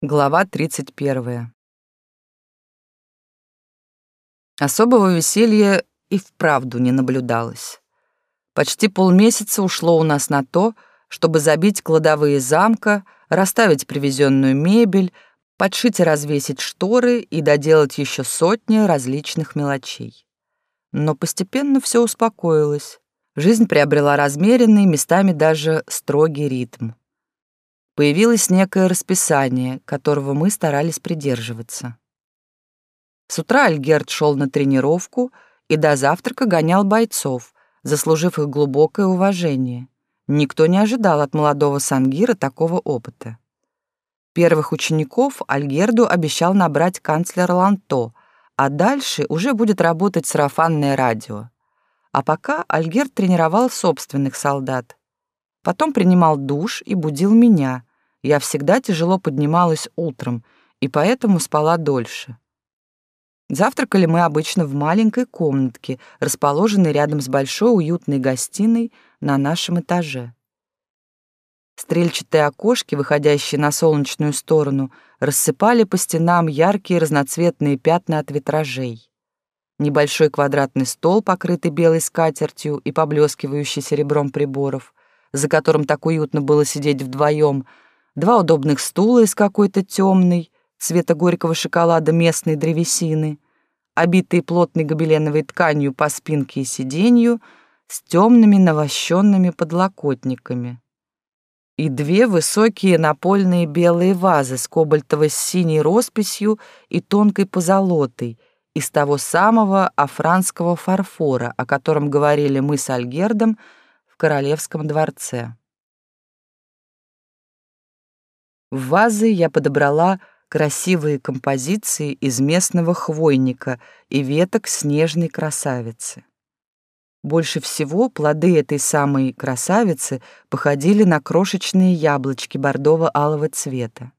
Глава 31. Особого веселья и вправду не наблюдалось. Почти полмесяца ушло у нас на то, чтобы забить кладовые замка, расставить привезенную мебель, подшить и развесить шторы и доделать еще сотни различных мелочей. Но постепенно все успокоилось. Жизнь приобрела размеренный, местами даже строгий ритм появилось некое расписание, которого мы старались придерживаться. С утра Альгерт шел на тренировку и до завтрака гонял бойцов, заслужив их глубокое уважение. Никто не ожидал от молодого Сангира такого опыта. Первых учеников Альгерду обещал набрать канцлер Ланто, а дальше уже будет работать сарафанное радио. А пока Альгерд тренировал собственных солдат. Потом принимал душ и будил меня, я всегда тяжело поднималась утром и поэтому спала дольше. Завтракали мы обычно в маленькой комнатке, расположенной рядом с большой уютной гостиной на нашем этаже. Стрельчатые окошки, выходящие на солнечную сторону, рассыпали по стенам яркие разноцветные пятна от витражей. Небольшой квадратный стол, покрытый белой скатертью и поблескивающий серебром приборов, за которым так уютно было сидеть вдвоем — два удобных стула из какой-то темной, цвета горького шоколада местной древесины, обитые плотной гобеленовой тканью по спинке и сиденью с темными навощенными подлокотниками. И две высокие напольные белые вазы с кобальтовой синей росписью и тонкой позолотой из того самого афранского фарфора, о котором говорили мы с Альгердом в королевском дворце. В вазы я подобрала красивые композиции из местного хвойника и веток снежной красавицы. Больше всего плоды этой самой красавицы походили на крошечные яблочки бордово-алого цвета.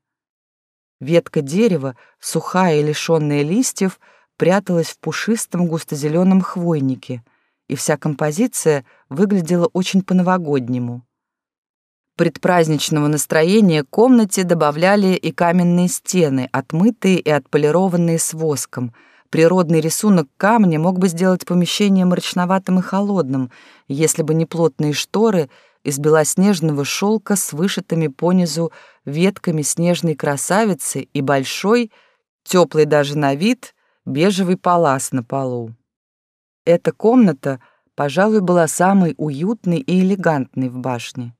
Ветка дерева, сухая и лишённая листьев, пряталась в пушистом густозеленом хвойнике, и вся композиция выглядела очень по-новогоднему предпраздничного настроения комнате добавляли и каменные стены, отмытые и отполированные с воском. Природный рисунок камня мог бы сделать помещение мрачноватым и холодным, если бы не плотные шторы из белоснежного шелка с вышитыми понизу ветками снежной красавицы и большой, теплый даже на вид, бежевый палас на полу. Эта комната, пожалуй, была самой уютной и элегантной в башне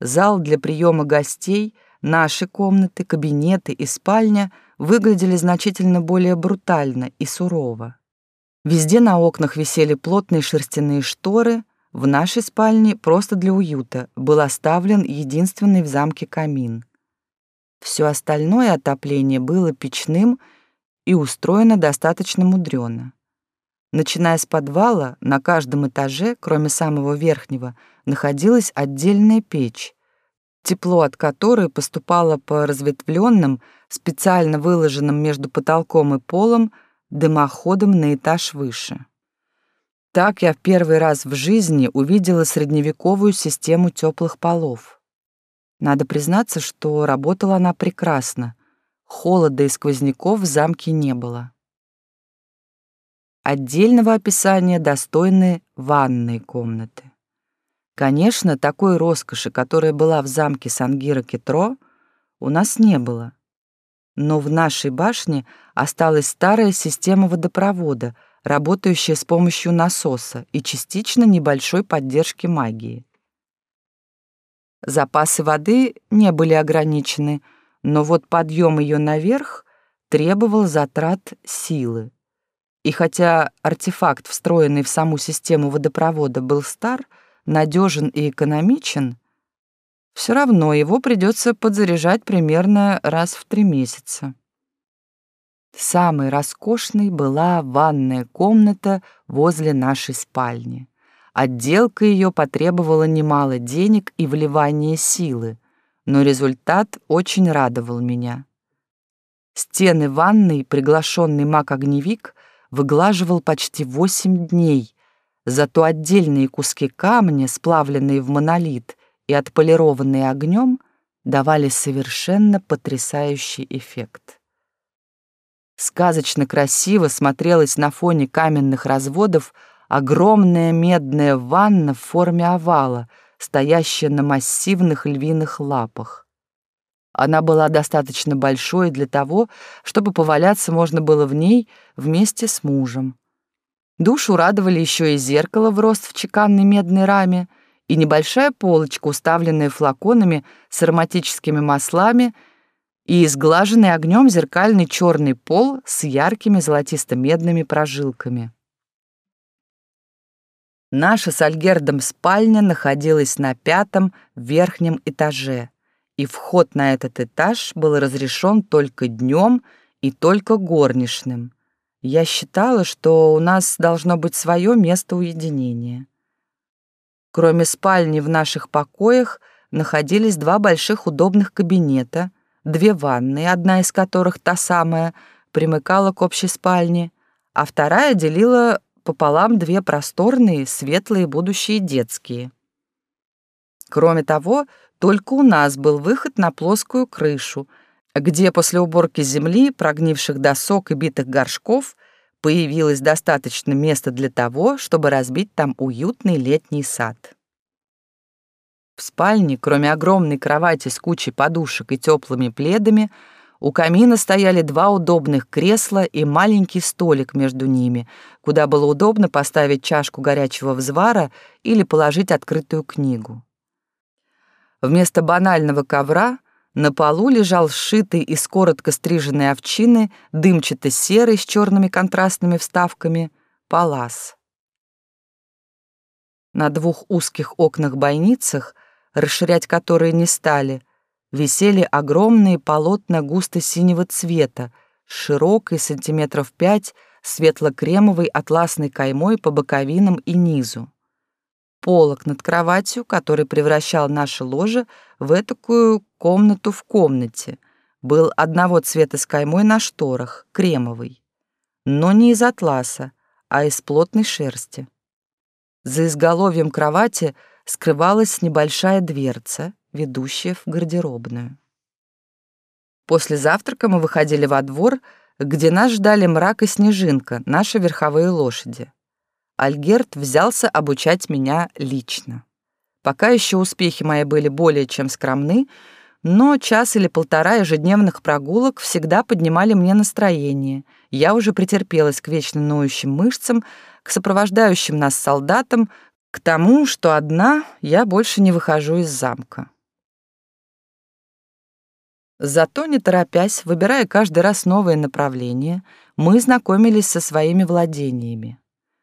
зал для приема гостей, наши комнаты, кабинеты и спальня выглядели значительно более брутально и сурово. Везде на окнах висели плотные шерстяные шторы, в нашей спальне просто для уюта был оставлен единственный в замке камин. Все остальное отопление было печным и устроено достаточно мудрено. Начиная с подвала, на каждом этаже, кроме самого верхнего, находилась отдельная печь, тепло от которой поступало по разветвленным, специально выложенным между потолком и полом, дымоходам на этаж выше. Так я в первый раз в жизни увидела средневековую систему теплых полов. Надо признаться, что работала она прекрасно. Холода и сквозняков в замке не было. Отдельного описания достойны ванные комнаты. Конечно, такой роскоши, которая была в замке Сангира Кетро, у нас не было. Но в нашей башне осталась старая система водопровода, работающая с помощью насоса и частично небольшой поддержки магии. Запасы воды не были ограничены, но вот подъем ее наверх требовал затрат силы. И хотя артефакт, встроенный в саму систему водопровода, был стар, надежен и экономичен, все равно его придется подзаряжать примерно раз в три месяца. Самой роскошной была ванная комната возле нашей спальни. Отделка ее потребовала немало денег и вливания силы, но результат очень радовал меня. Стены ванной приглашенный маг-огневик выглаживал почти восемь дней, зато отдельные куски камня, сплавленные в монолит и отполированные огнем, давали совершенно потрясающий эффект. Сказочно красиво смотрелась на фоне каменных разводов огромная медная ванна в форме овала, стоящая на массивных львиных лапах. Она была достаточно большой для того, чтобы поваляться можно было в ней вместе с мужем. Душу радовали еще и зеркало в рост в чеканной медной раме и небольшая полочка, уставленная флаконами с ароматическими маслами и изглаженный огнем зеркальный черный пол с яркими золотисто-медными прожилками. Наша с Альгердом спальня находилась на пятом верхнем этаже, и вход на этот этаж был разрешен только днем и только горничным. Я считала, что у нас должно быть свое место уединения. Кроме спальни в наших покоях находились два больших удобных кабинета, две ванны, одна из которых, та самая, примыкала к общей спальне, а вторая делила пополам две просторные, светлые будущие детские. Кроме того, только у нас был выход на плоскую крышу, где после уборки земли, прогнивших досок и битых горшков появилось достаточно места для того, чтобы разбить там уютный летний сад. В спальне, кроме огромной кровати с кучей подушек и теплыми пледами, у камина стояли два удобных кресла и маленький столик между ними, куда было удобно поставить чашку горячего взвара или положить открытую книгу. Вместо банального ковра на полу лежал сшитый из коротко стриженной овчины дымчато-серый с черными контрастными вставками палас. На двух узких окнах-бойницах, расширять которые не стали, висели огромные полотна густо-синего цвета, широкой сантиметров пять, светло-кремовой атласной каймой по боковинам и низу. Полок над кроватью, который превращал наше ложе в такую комнату в комнате, был одного цвета с каймой на шторах, кремовый, но не из атласа, а из плотной шерсти. За изголовьем кровати скрывалась небольшая дверца, ведущая в гардеробную. После завтрака мы выходили во двор, где нас ждали мрак и снежинка, наши верховые лошади. Альгерт взялся обучать меня лично. Пока еще успехи мои были более чем скромны, но час или полтора ежедневных прогулок всегда поднимали мне настроение. Я уже претерпелась к вечно ноющим мышцам, к сопровождающим нас солдатам, к тому, что одна я больше не выхожу из замка. Зато, не торопясь, выбирая каждый раз новое направление, мы знакомились со своими владениями.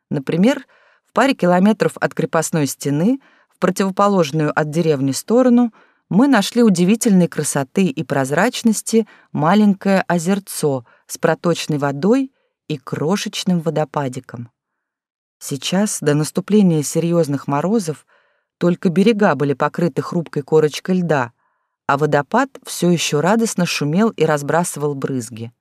Например, в паре километров от крепостной стены, в противоположную от деревни сторону, мы нашли удивительной красоты и прозрачности маленькое озерцо с проточной водой и крошечным водопадиком. Сейчас, до наступления серьезных морозов, только берега были покрыты хрупкой корочкой льда, а водопад все еще радостно шумел и разбрасывал брызги.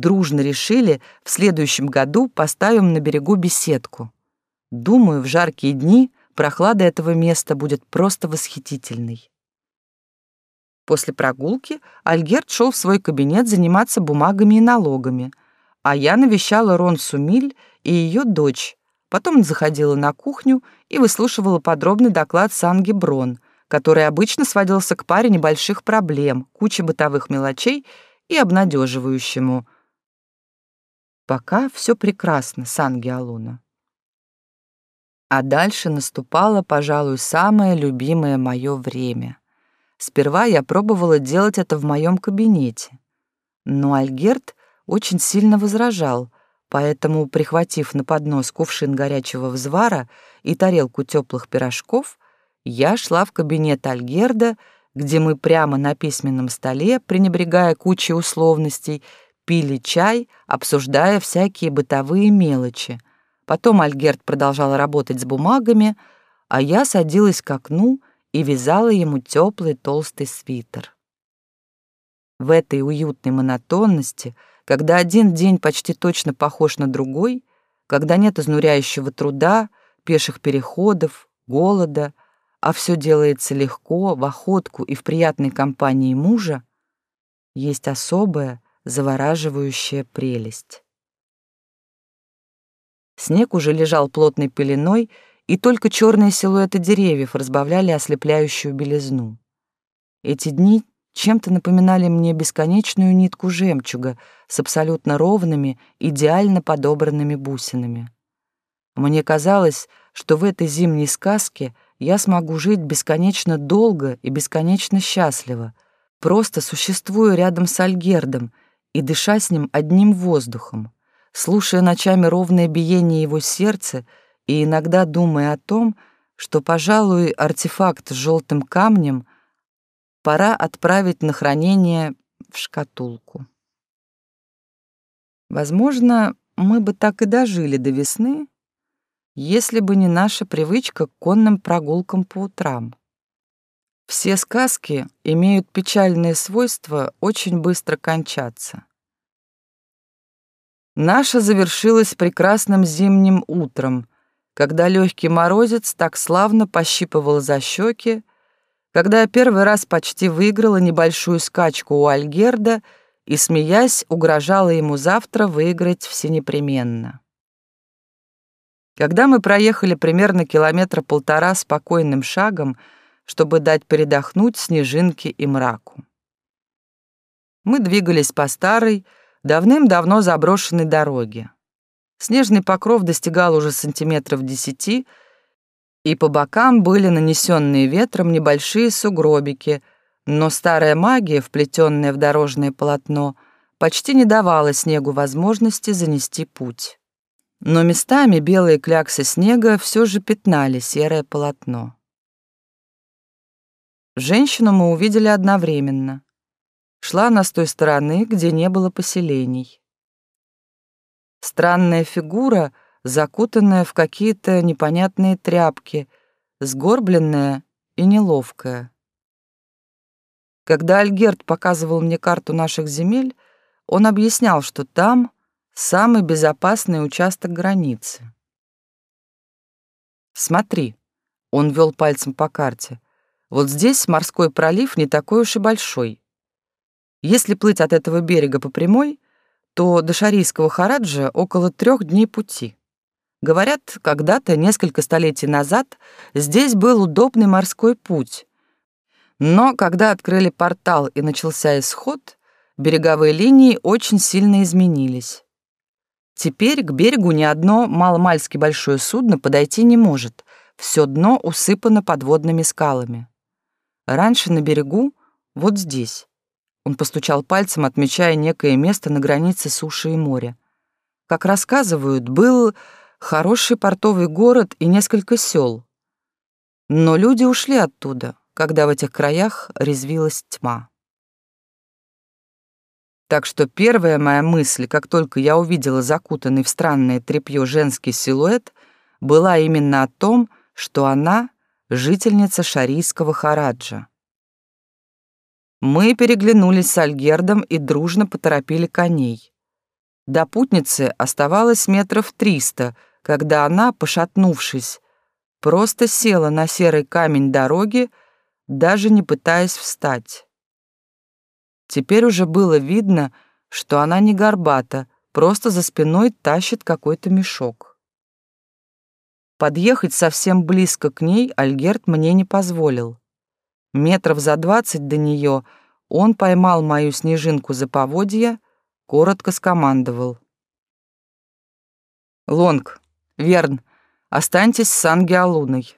Дружно решили, в следующем году поставим на берегу беседку. Думаю, в жаркие дни прохлада этого места будет просто восхитительной. После прогулки Альгерт шел в свой кабинет заниматься бумагами и налогами, а я навещала Рон Сумиль и ее дочь, потом заходила на кухню и выслушивала подробный доклад Санги Брон, который обычно сводился к паре небольших проблем, куче бытовых мелочей и обнадеживающему. Пока все прекрасно, Сан-Геолуна. А дальше наступало, пожалуй, самое любимое мое время. Сперва я пробовала делать это в моем кабинете. Но Альгерт очень сильно возражал, поэтому, прихватив на поднос кувшин горячего взвара и тарелку теплых пирожков, я шла в кабинет Альгерда, где мы прямо на письменном столе, пренебрегая кучей условностей, пили чай, обсуждая всякие бытовые мелочи. Потом Альгерд продолжал работать с бумагами, а я садилась к окну и вязала ему теплый толстый свитер. В этой уютной монотонности, когда один день почти точно похож на другой, когда нет изнуряющего труда, пеших переходов, голода — а все делается легко, в охотку и в приятной компании мужа, есть особая, завораживающая прелесть. Снег уже лежал плотной пеленой, и только черные силуэты деревьев разбавляли ослепляющую белизну. Эти дни чем-то напоминали мне бесконечную нитку жемчуга с абсолютно ровными, идеально подобранными бусинами. Мне казалось, что в этой зимней сказке я смогу жить бесконечно долго и бесконечно счастливо, просто существуя рядом с Альгердом и дыша с ним одним воздухом, слушая ночами ровное биение его сердца и иногда думая о том, что, пожалуй, артефакт с желтым камнем пора отправить на хранение в шкатулку. Возможно, мы бы так и дожили до весны, если бы не наша привычка к конным прогулкам по утрам. Все сказки имеют печальное свойство очень быстро кончаться. Наша завершилась прекрасным зимним утром, когда легкий морозец так славно пощипывал за щеки, когда я первый раз почти выиграла небольшую скачку у Альгерда и, смеясь, угрожала ему завтра выиграть всенепременно. Когда мы проехали примерно километра полтора спокойным шагом, чтобы дать передохнуть снежинке и мраку. Мы двигались по старой, давным-давно заброшенной дороге. Снежный покров достигал уже сантиметров десяти, и по бокам были нанесенные ветром небольшие сугробики, но старая магия, вплетенная в дорожное полотно, почти не давала снегу возможности занести путь но местами белые кляксы снега все же пятнали серое полотно. Женщину мы увидели одновременно. Шла она с той стороны, где не было поселений. Странная фигура, закутанная в какие-то непонятные тряпки, сгорбленная и неловкая. Когда Альгерт показывал мне карту наших земель, он объяснял, что там Самый безопасный участок границы. Смотри, он вел пальцем по карте. Вот здесь морской пролив не такой уж и большой. Если плыть от этого берега по прямой, то до Шарийского Хараджа около трех дней пути. Говорят, когда-то, несколько столетий назад, здесь был удобный морской путь. Но когда открыли портал и начался исход, береговые линии очень сильно изменились. Теперь к берегу ни одно маломальски большое судно подойти не может. Все дно усыпано подводными скалами. Раньше на берегу, вот здесь. Он постучал пальцем, отмечая некое место на границе суши и моря. Как рассказывают, был хороший портовый город и несколько сел. Но люди ушли оттуда, когда в этих краях резвилась тьма. Так что первая моя мысль, как только я увидела закутанный в странное тряпье женский силуэт, была именно о том, что она — жительница шарийского Хараджа. Мы переглянулись с Альгердом и дружно поторопили коней. До путницы оставалось метров триста, когда она, пошатнувшись, просто села на серый камень дороги, даже не пытаясь встать. Теперь уже было видно, что она не горбата, просто за спиной тащит какой-то мешок. Подъехать совсем близко к ней Альгерт мне не позволил. Метров за двадцать до нее он поймал мою снежинку за поводья, коротко скомандовал. «Лонг, Верн, останьтесь с Ангиалуной».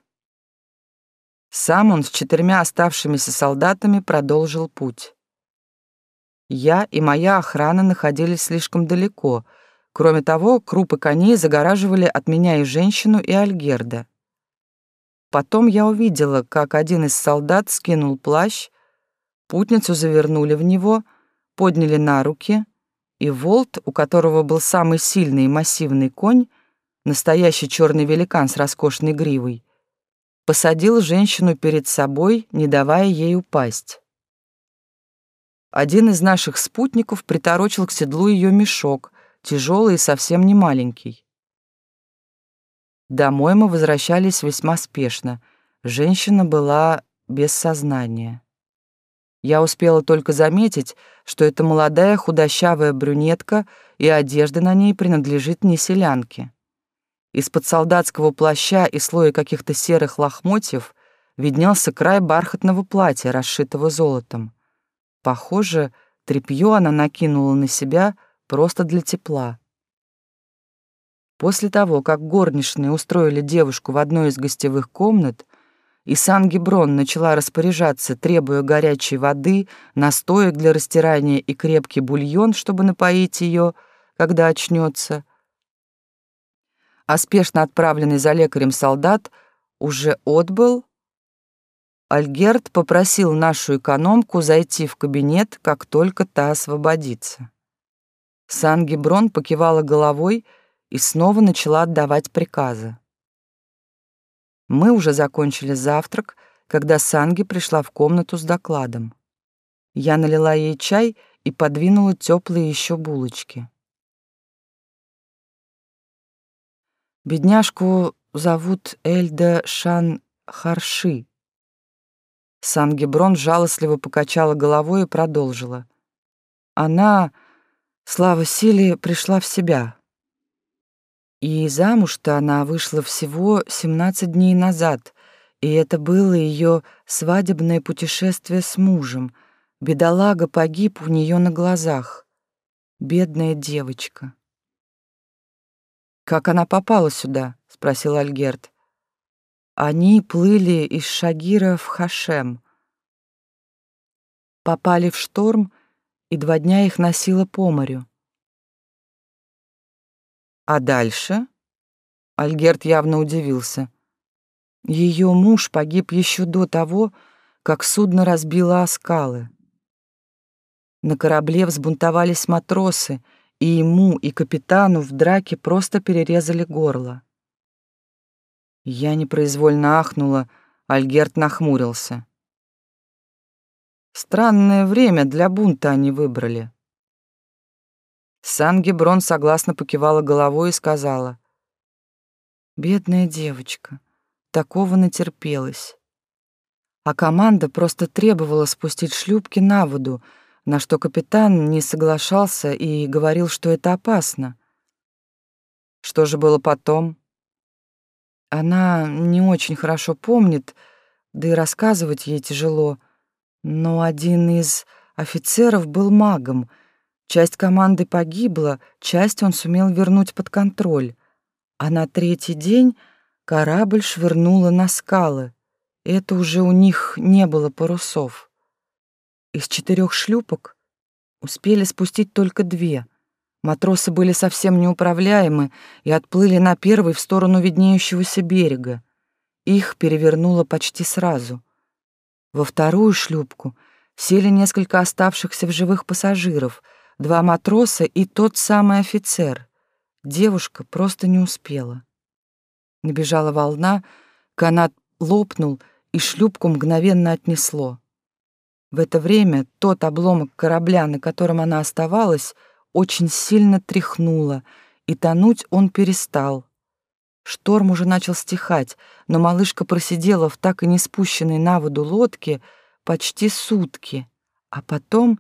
Сам он с четырьмя оставшимися солдатами продолжил путь. Я и моя охрана находились слишком далеко. Кроме того, крупы коней загораживали от меня и женщину, и Альгерда. Потом я увидела, как один из солдат скинул плащ, путницу завернули в него, подняли на руки, и Волт, у которого был самый сильный и массивный конь, настоящий черный великан с роскошной гривой, посадил женщину перед собой, не давая ей упасть. Один из наших спутников приторочил к седлу ее мешок, тяжелый и совсем не маленький. Домой мы возвращались весьма спешно. женщина была без сознания. Я успела только заметить, что это молодая худощавая брюнетка, и одежда на ней принадлежит не селянке. Из-под солдатского плаща и слоя каких-то серых лохмотьев виднелся край бархатного платья, расшитого золотом. Похоже, тряпье она накинула на себя просто для тепла. После того, как горничные устроили девушку в одной из гостевых комнат, и Сан-Гиброн начала распоряжаться, требуя горячей воды, настоек для растирания и крепкий бульон, чтобы напоить ее, когда очнется. А спешно отправленный за лекарем солдат уже отбыл. Альгерт попросил нашу экономку зайти в кабинет, как только та освободится. Сан-Гиброн покивала головой и снова начала отдавать приказы. Мы уже закончили завтрак, когда Санги пришла в комнату с докладом. Я налила ей чай и подвинула теплые еще булочки. Бедняжку зовут Эльда Шан Харши. Сангеброн жалостливо покачала головой и продолжила. Она, слава силе, пришла в себя. И замуж-то она вышла всего 17 дней назад, и это было ее свадебное путешествие с мужем. Бедолага погиб у нее на глазах. Бедная девочка. «Как она попала сюда?» — спросил Альгерт. Они плыли из Шагира в Хашем. Попали в шторм, и два дня их носило по морю. А дальше? Альгерт явно удивился. Ее муж погиб еще до того, как судно разбило о скалы. На корабле взбунтовались матросы, и ему, и капитану в драке просто перерезали горло. Я непроизвольно ахнула, Альгерт нахмурился. Странное время для бунта они выбрали. Сан-Геброн согласно покивала головой и сказала. «Бедная девочка, такого натерпелась». А команда просто требовала спустить шлюпки на воду, на что капитан не соглашался и говорил, что это опасно. Что же было потом? Она не очень хорошо помнит, да и рассказывать ей тяжело, но один из офицеров был магом — Часть команды погибла, часть он сумел вернуть под контроль. А на третий день корабль швырнуло на скалы. Это уже у них не было парусов. Из четырех шлюпок успели спустить только две. Матросы были совсем неуправляемы и отплыли на первый в сторону виднеющегося берега. Их перевернуло почти сразу. Во вторую шлюпку сели несколько оставшихся в живых пассажиров — два матроса и тот самый офицер. Девушка просто не успела. Набежала волна, канат лопнул, и шлюпку мгновенно отнесло. В это время тот обломок корабля, на котором она оставалась, очень сильно тряхнуло, и тонуть он перестал. Шторм уже начал стихать, но малышка просидела в так и не спущенной на воду лодке почти сутки, а потом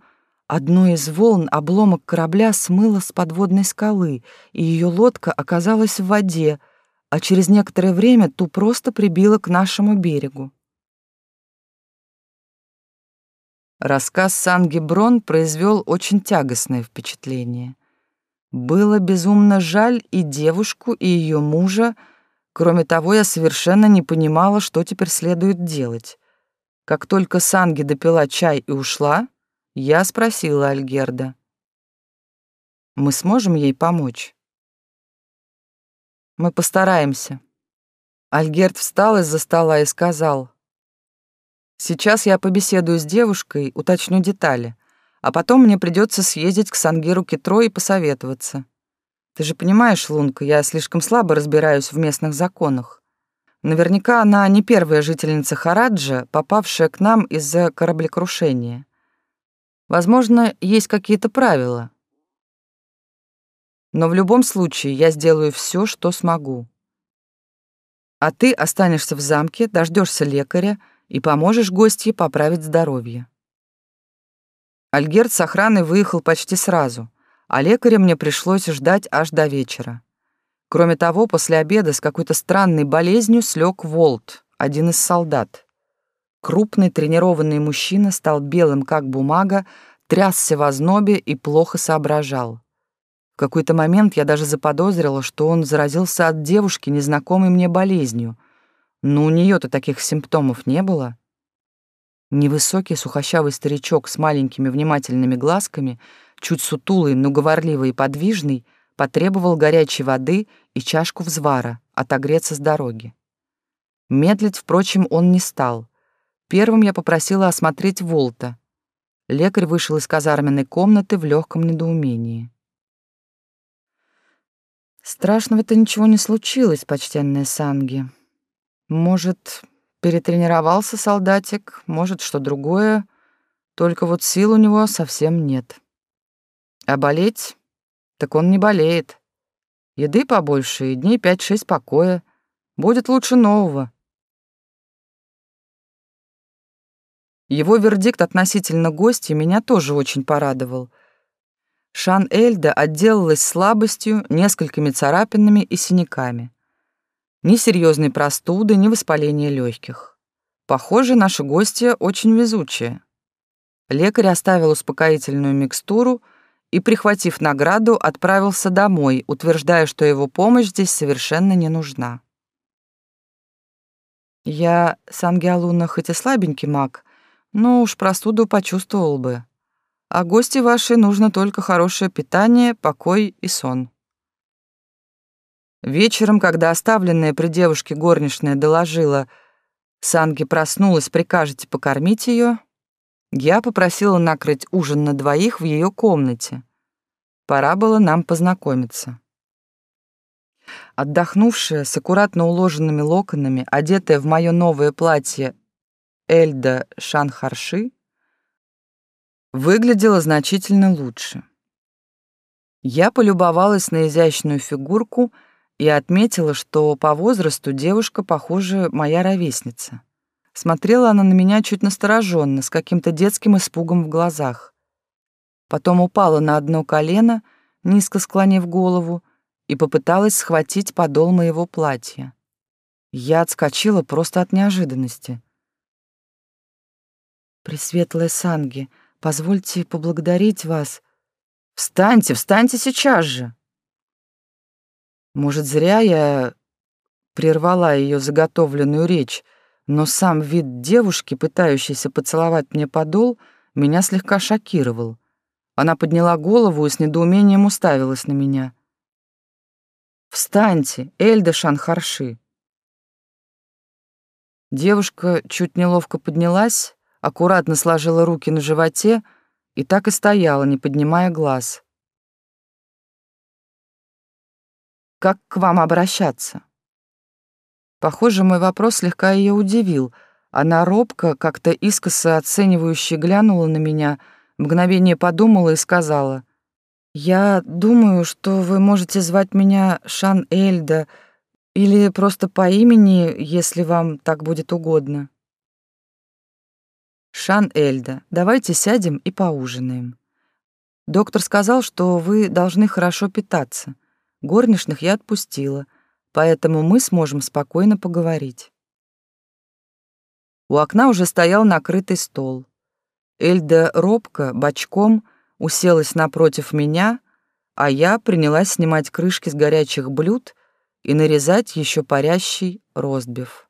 Одной из волн обломок корабля смыло с подводной скалы, и ее лодка оказалась в воде, а через некоторое время ту просто прибило к нашему берегу. Рассказ Санги Брон произвел очень тягостное впечатление. Было безумно жаль и девушку, и ее мужа. Кроме того, я совершенно не понимала, что теперь следует делать. Как только Санги допила чай и ушла, я спросила Альгерда. «Мы сможем ей помочь?» «Мы постараемся». Альгерд встал из-за стола и сказал. «Сейчас я побеседую с девушкой, уточню детали, а потом мне придется съездить к Сангиру Китро и посоветоваться. Ты же понимаешь, Лунка, я слишком слабо разбираюсь в местных законах. Наверняка она не первая жительница Хараджа, попавшая к нам из-за кораблекрушения. Возможно, есть какие-то правила. Но в любом случае я сделаю все, что смогу. А ты останешься в замке, дождешься лекаря и поможешь гостье поправить здоровье. Альгерт с охраной выехал почти сразу, а лекаря мне пришлось ждать аж до вечера. Кроме того, после обеда с какой-то странной болезнью слег Волт, один из солдат. Крупный тренированный мужчина стал белым, как бумага, трясся в ознобе и плохо соображал. В какой-то момент я даже заподозрила, что он заразился от девушки, незнакомой мне болезнью. Но у нее-то таких симптомов не было. Невысокий сухощавый старичок с маленькими внимательными глазками, чуть сутулый, но говорливый и подвижный, потребовал горячей воды и чашку взвара, отогреться с дороги. Медлить, впрочем, он не стал — Первым я попросила осмотреть Волта. Лекарь вышел из казарменной комнаты в легком недоумении. Страшного-то ничего не случилось, почтенная Санги. Может, перетренировался солдатик, может, что другое, только вот сил у него совсем нет. А болеть? Так он не болеет. Еды побольше и дней пять-шесть покоя. Будет лучше нового. Его вердикт относительно гостя меня тоже очень порадовал. Шан Эльда отделалась слабостью, несколькими царапинами и синяками. Ни серьезной простуды, ни воспаления легких. Похоже, наши гости очень везучие. Лекарь оставил успокоительную микстуру и, прихватив награду, отправился домой, утверждая, что его помощь здесь совершенно не нужна. Я, Сангиалуна, хоть и слабенький маг, ну уж простуду почувствовал бы. А гости ваши нужно только хорошее питание, покой и сон. Вечером, когда оставленная при девушке горничная доложила, Санги проснулась, прикажете покормить ее, я попросила накрыть ужин на двоих в ее комнате. Пора было нам познакомиться. Отдохнувшая, с аккуратно уложенными локонами, одетая в мое новое платье Эльда Шанхарши выглядела значительно лучше. Я полюбовалась на изящную фигурку и отметила, что по возрасту девушка, похоже, моя ровесница. Смотрела она на меня чуть настороженно, с каким-то детским испугом в глазах. Потом упала на одно колено, низко склонив голову, и попыталась схватить подол моего платья. Я отскочила просто от неожиданности. Пресветлая Санги, позвольте поблагодарить вас. Встаньте, встаньте сейчас же. Может, зря я прервала ее заготовленную речь, но сам вид девушки, пытающейся поцеловать мне подол, меня слегка шокировал. Она подняла голову и с недоумением уставилась на меня. «Встаньте, Эльда Шанхарши!» Девушка чуть неловко поднялась, аккуратно сложила руки на животе и так и стояла, не поднимая глаз. «Как к вам обращаться?» Похоже, мой вопрос слегка ее удивил. Она робко, как-то искоса оценивающе глянула на меня, мгновение подумала и сказала, «Я думаю, что вы можете звать меня Шан Эльда или просто по имени, если вам так будет угодно». Шан Эльда, давайте сядем и поужинаем. Доктор сказал, что вы должны хорошо питаться. Горничных я отпустила, поэтому мы сможем спокойно поговорить. У окна уже стоял накрытый стол. Эльда робко, бочком, уселась напротив меня, а я принялась снимать крышки с горячих блюд и нарезать еще парящий ростбиф.